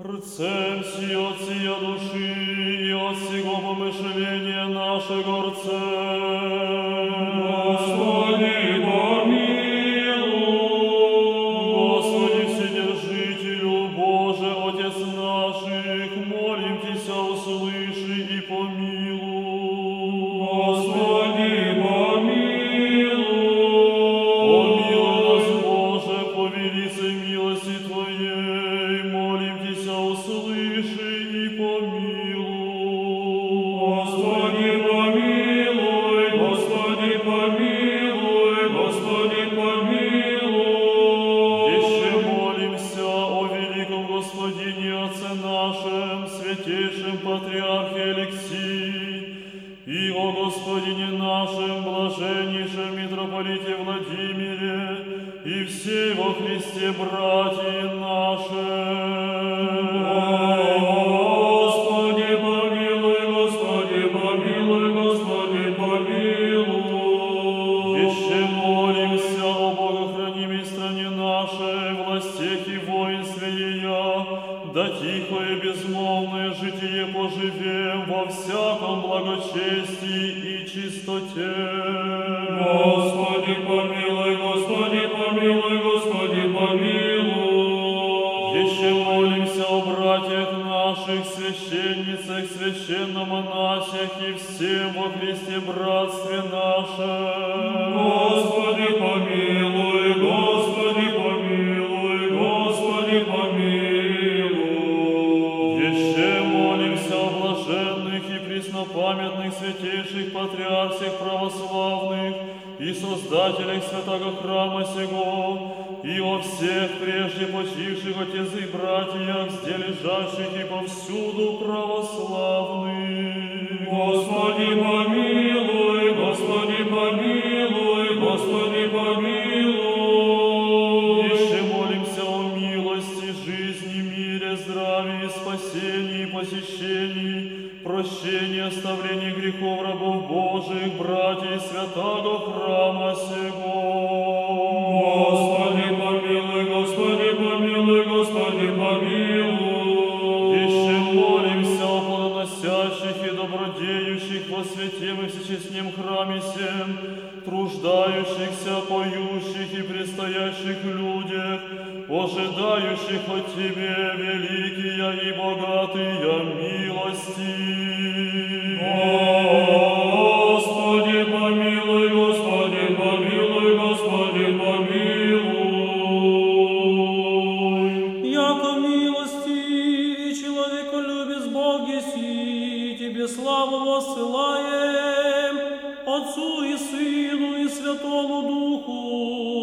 Рцем сі от сия души и от сего помышления нашего рцем. Господине Отце нашем, святейшем Патриархе Алексии, и о Господине нашем, блаженнейшем митрополите Владимире, и всей во Христе братья наши. Безмолвное житие поживем во всяком благочестии и чистоте. Господи, помилуй, Господи, помилуй, Господи, помилуй. Еще молимся о братьях наших, священницах, священномонасях и всем во Христе братстве нашем. Господи, помилуй, преснопамятных святейших патриарсих православных и создателях святого храма сего, и о всех прежде почивших отец и братьях, где лежащих и повсюду православных. Жизни, мире, здравии, спасении, посещении, прощении, оставлении грехов рабов Божиих, братьев святого храма сего. Господи, помилуй, Господи, помилуй, Господи, помилуй. Еще молимся о плодоносящих и добродеющих во святем и всечестнем храме сем, труждающихся, поющих и предстоящих людях, ожидающих от Тебе великие и богатые милости. Господи, помилуй, Господи, помилуй, Господи, помилуй. Яко милости и человеколюбец Бог еси, Тебе славу воссылаем, Отцу и Сыну и Святому Духу,